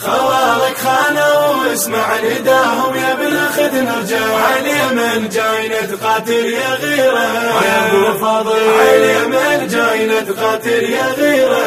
خوالك خانوا واسمع نداهم يا ابن خذ نرجع علي من جاي نتقاتل يا غيره. يا أبو فاضل. علي من جاي نتقاتل يا غيره.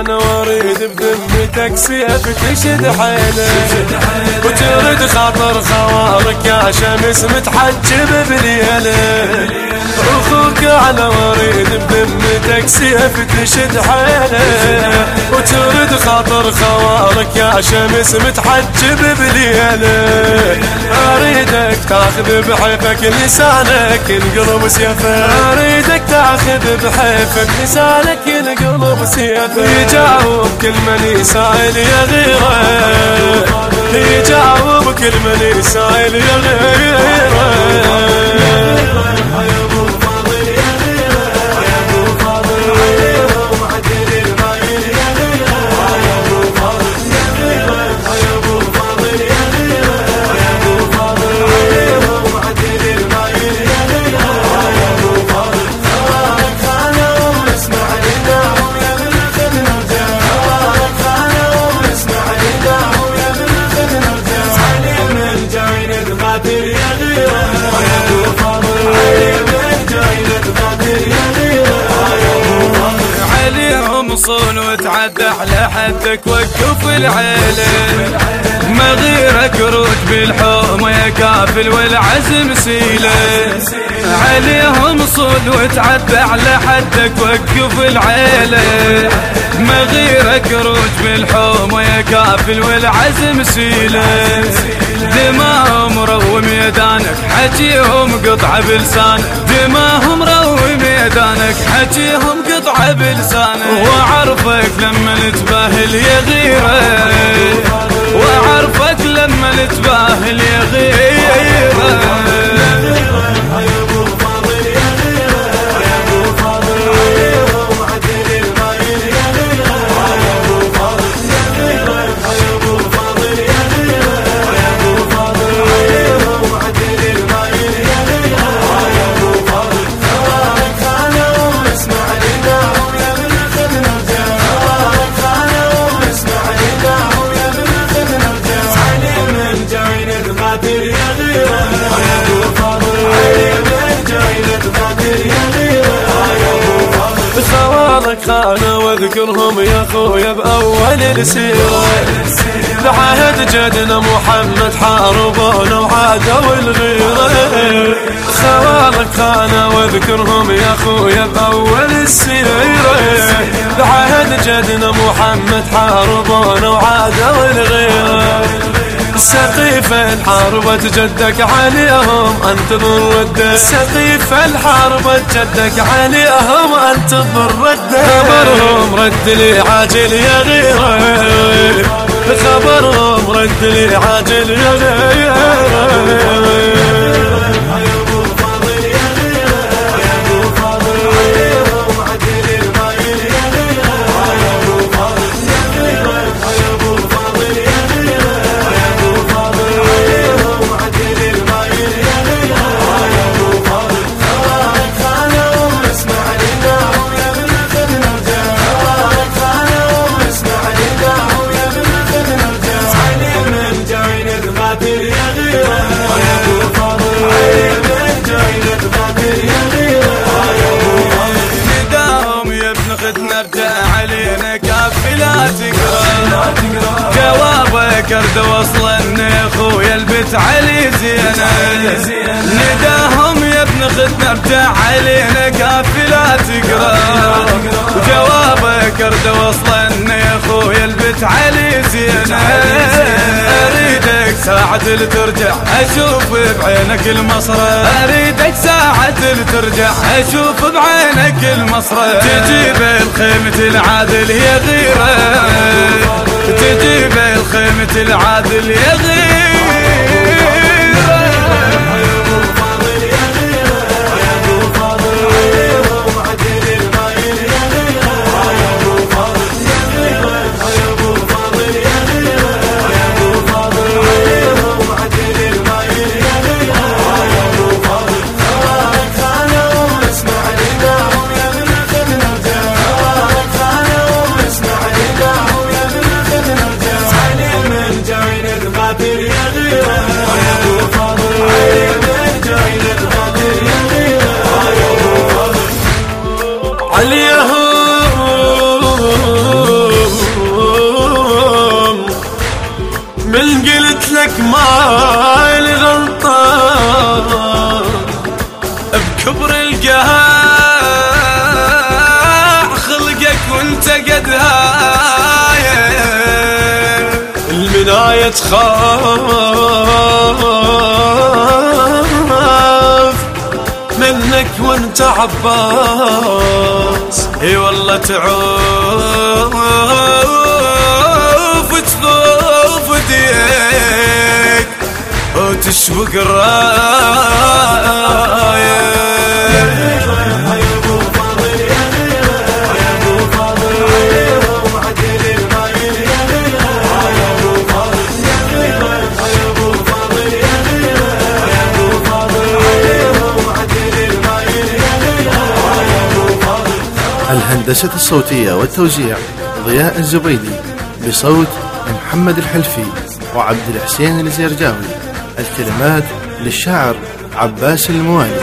أنا واريد بذمتك سيف تشد حيلك. وترد خاطر خوارك يا شمس متحجب بليلك أخوك أنا واريد بذمتك سيف تشد حيلك. وترد خاطر خوارك يا شمس متحجب بليلك أريدك تاخذ بحيفك لسانك انقلب سيفك أريدك تاخذ بحيفك لسانك انقلب سيفك يجاوب كل من يسائل يا غيره يجاوب كل من يسائل يا غيره صون وتعدى على حدك وقف العيلة. ما غيرك روج بالحوم يا كافل والعزم سيلة. عليهم صون وتعدى على حدك وقف العيلة. ما غيرك روج بالحوم يا كافل والعزم سيلة. دماهم ميدانك حكيهم قطعة بلسانك دماهم روي ميدانك حكيهم قطعة بلسانك وعرفك لما نتباهل يا غيره وعرفك لما نتباهل خانوا وأذكرهم يا خويا بأول السيرة. بعهد جدنا محمد حاربونا وعادوا الغيره خوالك خانوا وأذكرهم يا خويا بأول السيرة. بعهد جدنا محمد حاربونا وعادوا الغيره سقيف الحرب جدك عليهم أنتظر رده سقيف الحرب جدك عليهم أنتظر رده خبرهم رد لي عاجل يا غيره خبرهم رد لي عاجل يا غيره وصل يا أخويا البت علي زينة. نداهم يا ابن خد نرجع علينا كافي لا تقرأ. جوابك ارد يا أخويا البت علي زينة. أريدك ساعة اللي ترجع أشوف بعينك المصرة أريدك ساعة اللي ترجع أشوف بعينك المصرف تجيب الخيمة العادل يا غيرة. الخيمة العادل يا لك ما الغلطة بكبر القهاع خلقك وانت قد هاي المناية تخاف. منك وأنت عباس. إي والله تعوف تذوف ديك. وتشوق الرايه الهندسة الصوتية والتوزيع ضياء الزبيدي بصوت محمد الحلفي وعبد الحسين الزيرجاوي الكلمات للشاعر عباس الموالي.